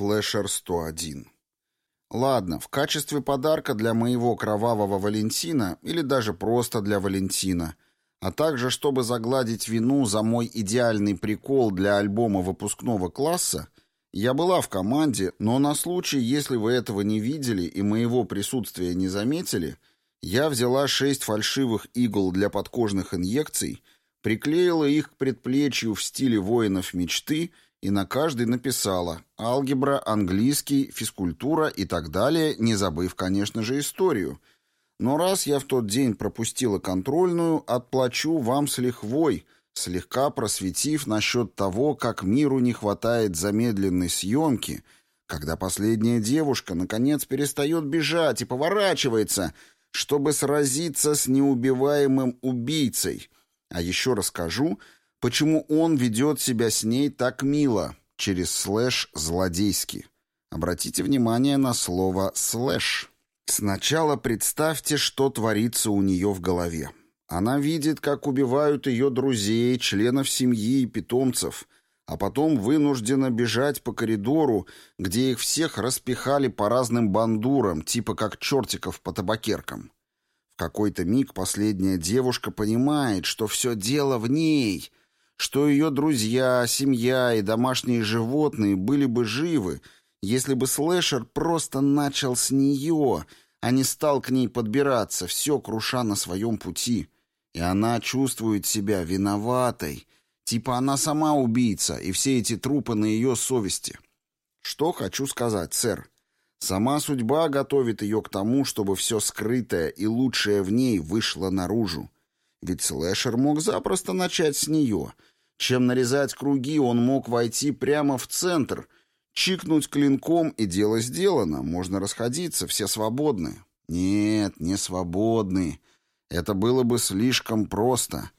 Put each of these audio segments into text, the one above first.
Слэшер 101. Ладно, в качестве подарка для моего кровавого Валентина или даже просто для Валентина, а также чтобы загладить вину за мой идеальный прикол для альбома выпускного класса, я была в команде, но на случай, если вы этого не видели и моего присутствия не заметили, я взяла шесть фальшивых игл для подкожных инъекций, приклеила их к предплечью в стиле воинов мечты — и на каждый написала «алгебра», «английский», «физкультура» и так далее, не забыв, конечно же, историю. Но раз я в тот день пропустила контрольную, отплачу вам с лихвой, слегка просветив насчет того, как миру не хватает замедленной съемки, когда последняя девушка наконец перестает бежать и поворачивается, чтобы сразиться с неубиваемым убийцей. А еще расскажу, Почему он ведет себя с ней так мило, через слэш «злодейски». Обратите внимание на слово «слэш». Сначала представьте, что творится у нее в голове. Она видит, как убивают ее друзей, членов семьи и питомцев, а потом вынуждена бежать по коридору, где их всех распихали по разным бандурам, типа как чертиков по табакеркам. В какой-то миг последняя девушка понимает, что все дело в ней, что ее друзья, семья и домашние животные были бы живы, если бы слэшер просто начал с нее, а не стал к ней подбираться, все круша на своем пути. И она чувствует себя виноватой, типа она сама убийца, и все эти трупы на ее совести. Что хочу сказать, сэр. Сама судьба готовит ее к тому, чтобы все скрытое и лучшее в ней вышло наружу. Ведь слэшер мог запросто начать с нее — чем нарезать круги, он мог войти прямо в центр, чикнуть клинком, и дело сделано. Можно расходиться, все свободны. Нет, не свободны. Это было бы слишком просто.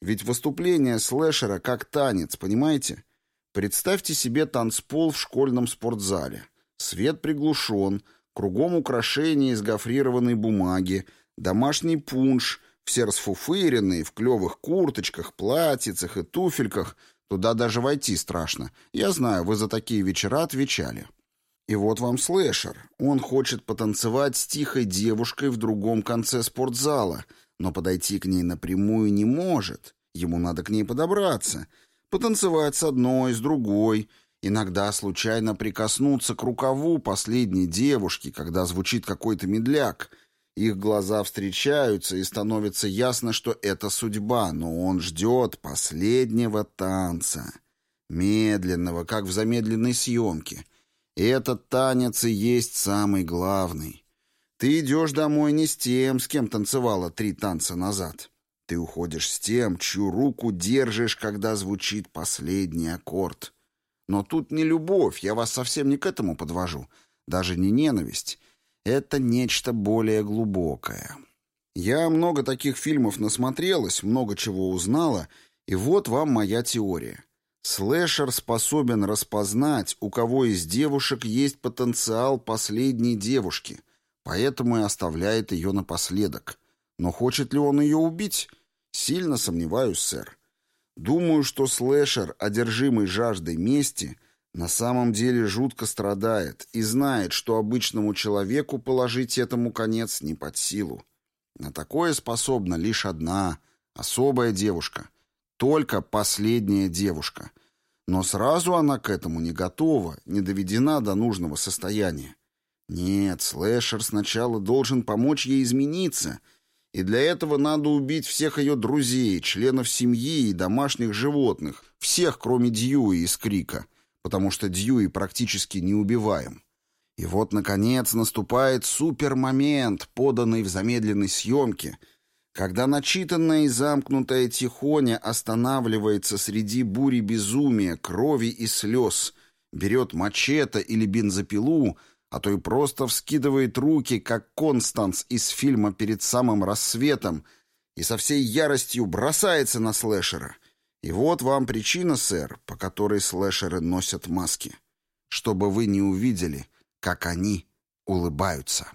Ведь выступление слэшера как танец, понимаете? Представьте себе танцпол в школьном спортзале. Свет приглушен, кругом украшения из гофрированной бумаги, домашний пунш — все расфуфыренные, в клевых курточках, платьицах и туфельках. Туда даже войти страшно. Я знаю, вы за такие вечера отвечали. И вот вам слэшер. Он хочет потанцевать с тихой девушкой в другом конце спортзала, но подойти к ней напрямую не может. Ему надо к ней подобраться. Потанцевать с одной, с другой. Иногда случайно прикоснуться к рукаву последней девушки, когда звучит какой-то медляк — их глаза встречаются, и становится ясно, что это судьба, но он ждет последнего танца. Медленного, как в замедленной съемке. И этот танец и есть самый главный. Ты идешь домой не с тем, с кем танцевала три танца назад. Ты уходишь с тем, чью руку держишь, когда звучит последний аккорд. Но тут не любовь, я вас совсем не к этому подвожу. Даже не ненависть. Это нечто более глубокое. Я много таких фильмов насмотрелась, много чего узнала, и вот вам моя теория. Слэшер способен распознать, у кого из девушек есть потенциал последней девушки, поэтому и оставляет ее напоследок. Но хочет ли он ее убить? Сильно сомневаюсь, сэр. Думаю, что слэшер, одержимый жаждой мести — на самом деле жутко страдает и знает, что обычному человеку положить этому конец не под силу. На такое способна лишь одна, особая девушка. Только последняя девушка. Но сразу она к этому не готова, не доведена до нужного состояния. Нет, слэшер сначала должен помочь ей измениться, и для этого надо убить всех ее друзей, членов семьи и домашних животных, всех, кроме Дьюи из Крика — потому что Дьюи практически не убиваем. И вот, наконец, наступает супермомент, поданный в замедленной съемке, когда начитанная и замкнутая тихоня останавливается среди бури безумия, крови и слез, берет мачете или бензопилу, а то и просто вскидывает руки, как Констанс из фильма «Перед самым рассветом», и со всей яростью бросается на слэшера — и вот вам причина, сэр, по которой слэшеры носят маски. Чтобы вы не увидели, как они улыбаются.